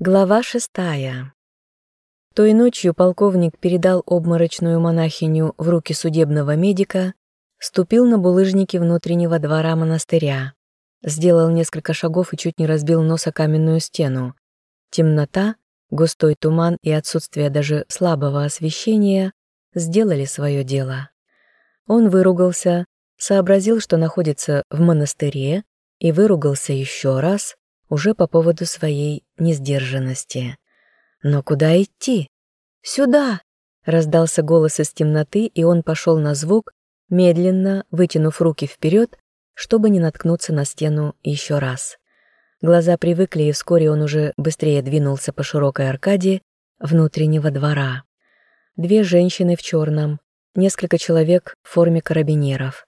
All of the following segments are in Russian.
Глава шестая. Той ночью полковник передал обморочную монахиню в руки судебного медика, ступил на булыжники внутреннего двора монастыря, сделал несколько шагов и чуть не разбил нос о каменную стену. Темнота, густой туман и отсутствие даже слабого освещения сделали свое дело. Он выругался, сообразил, что находится в монастыре, и выругался еще раз, уже по поводу своей несдержанности. Но куда идти? Сюда! Раздался голос из темноты, и он пошел на звук, медленно вытянув руки вперед, чтобы не наткнуться на стену еще раз. Глаза привыкли, и вскоре он уже быстрее двинулся по широкой аркаде внутреннего двора. Две женщины в черном, несколько человек в форме карабинеров.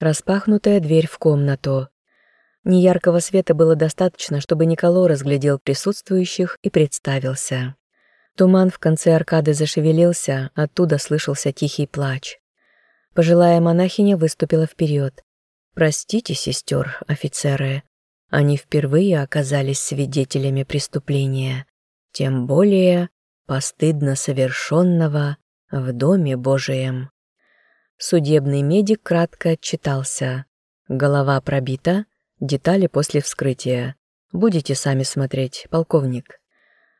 Распахнутая дверь в комнату. Неяркого света было достаточно, чтобы Николо разглядел присутствующих и представился. Туман в конце аркады зашевелился, оттуда слышался тихий плач. Пожилая монахиня выступила вперед. «Простите, сестер, офицеры, они впервые оказались свидетелями преступления, тем более постыдно совершенного в Доме Божием». Судебный медик кратко отчитался. Голова пробита, Детали после вскрытия. Будете сами смотреть, полковник.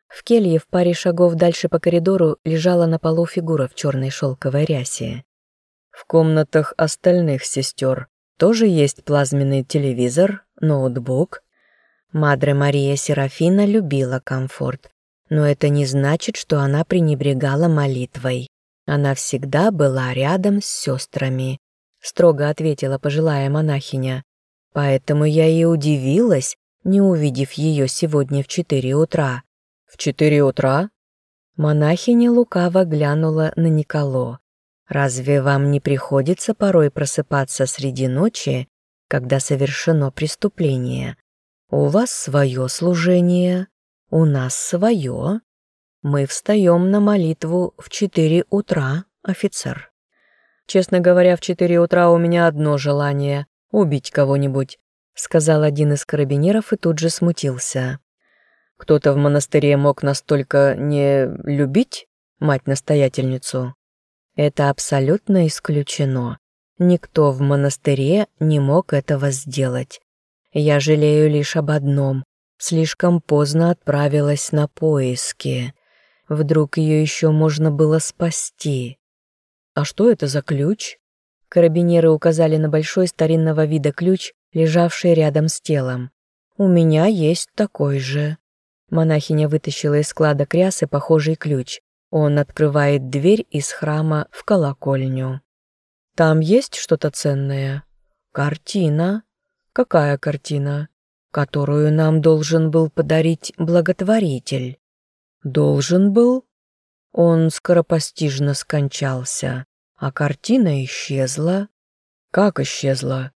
В келье в паре шагов дальше по коридору лежала на полу фигура в черной шелковой рясе. В комнатах остальных сестер тоже есть плазменный телевизор, ноутбук. Мадре Мария Серафина любила комфорт, но это не значит, что она пренебрегала молитвой. Она всегда была рядом с сестрами, строго ответила пожилая монахиня. Поэтому я и удивилась, не увидев ее сегодня в четыре утра. В четыре утра? Монахиня лукаво глянула на Николо. «Разве вам не приходится порой просыпаться среди ночи, когда совершено преступление? У вас свое служение, у нас свое. Мы встаем на молитву в четыре утра, офицер. Честно говоря, в четыре утра у меня одно желание убить кого-нибудь», — сказал один из карабинеров и тут же смутился. «Кто-то в монастыре мог настолько не любить мать-настоятельницу?» «Это абсолютно исключено. Никто в монастыре не мог этого сделать. Я жалею лишь об одном. Слишком поздно отправилась на поиски. Вдруг ее еще можно было спасти. А что это за ключ? Карабинеры указали на большой старинного вида ключ, лежавший рядом с телом. «У меня есть такой же». Монахиня вытащила из склада крясы похожий ключ. Он открывает дверь из храма в колокольню. «Там есть что-то ценное?» «Картина». «Какая картина?» «Которую нам должен был подарить благотворитель». «Должен был?» Он скоропостижно скончался. А картина исчезла. Как исчезла?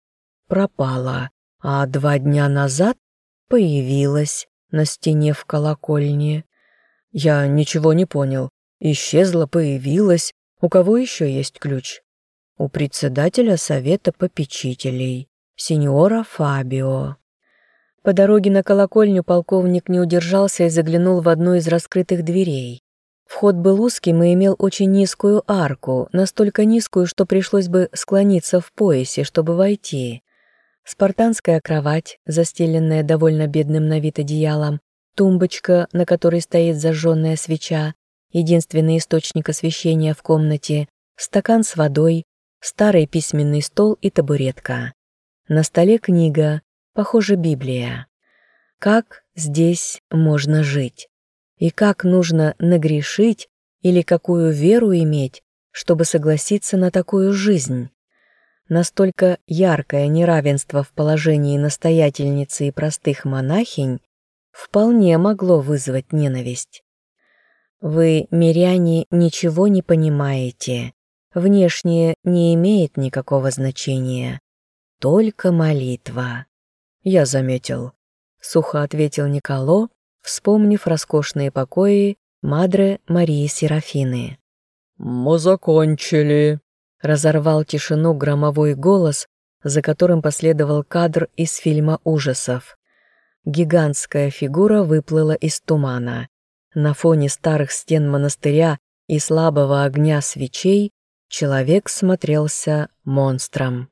Пропала. А два дня назад появилась на стене в колокольне. Я ничего не понял. Исчезла, появилась. У кого еще есть ключ? У председателя совета попечителей, сеньора Фабио. По дороге на колокольню полковник не удержался и заглянул в одну из раскрытых дверей. Вход был узким и имел очень низкую арку, настолько низкую, что пришлось бы склониться в поясе, чтобы войти. Спартанская кровать, застеленная довольно бедным на вид одеялом, тумбочка, на которой стоит зажженная свеча, единственный источник освещения в комнате, стакан с водой, старый письменный стол и табуретка. На столе книга, похоже, Библия. Как здесь можно жить? И как нужно нагрешить или какую веру иметь, чтобы согласиться на такую жизнь. Настолько яркое неравенство в положении настоятельницы и простых монахинь вполне могло вызвать ненависть. Вы, миряне, ничего не понимаете. Внешнее не имеет никакого значения. Только молитва. Я заметил. Сухо ответил Николо, вспомнив роскошные покои Мадре Марии Серафины. «Мы закончили», — разорвал тишину громовой голос, за которым последовал кадр из фильма ужасов. гигантская фигура выплыла из тумана. На фоне старых стен монастыря и слабого огня свечей человек смотрелся монстром.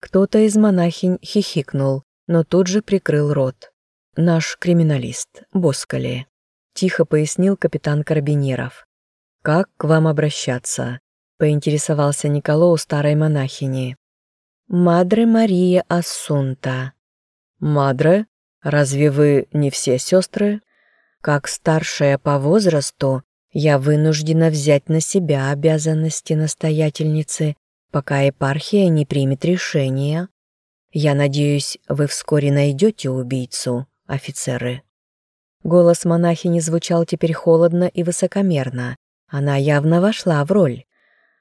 Кто-то из монахинь хихикнул, но тут же прикрыл рот. «Наш криминалист, Боскали», — тихо пояснил капитан Карабинеров. «Как к вам обращаться?» — поинтересовался Николо у старой монахини. «Мадре Мария Ассунта». «Мадре? Разве вы не все сестры?» «Как старшая по возрасту, я вынуждена взять на себя обязанности настоятельницы пока епархия не примет решение. Я надеюсь, вы вскоре найдете убийцу, офицеры». Голос монахини звучал теперь холодно и высокомерно. Она явно вошла в роль.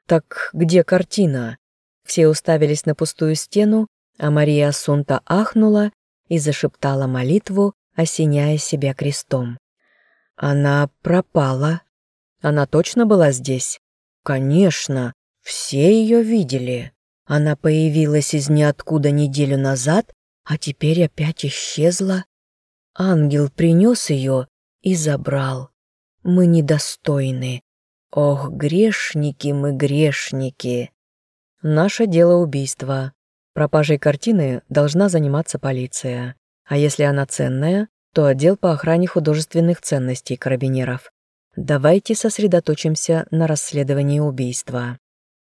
«Так где картина?» Все уставились на пустую стену, а Мария Асунта ахнула и зашептала молитву, осеняя себя крестом. «Она пропала. Она точно была здесь?» «Конечно. Все ее видели. Она появилась из ниоткуда неделю назад, а теперь опять исчезла. Ангел принес ее и забрал. Мы недостойны. Ох, грешники мы, грешники. Наше дело убийство. Пропажей картины должна заниматься полиция. А если она ценная, то отдел по охране художественных ценностей карабинеров. Давайте сосредоточимся на расследовании убийства.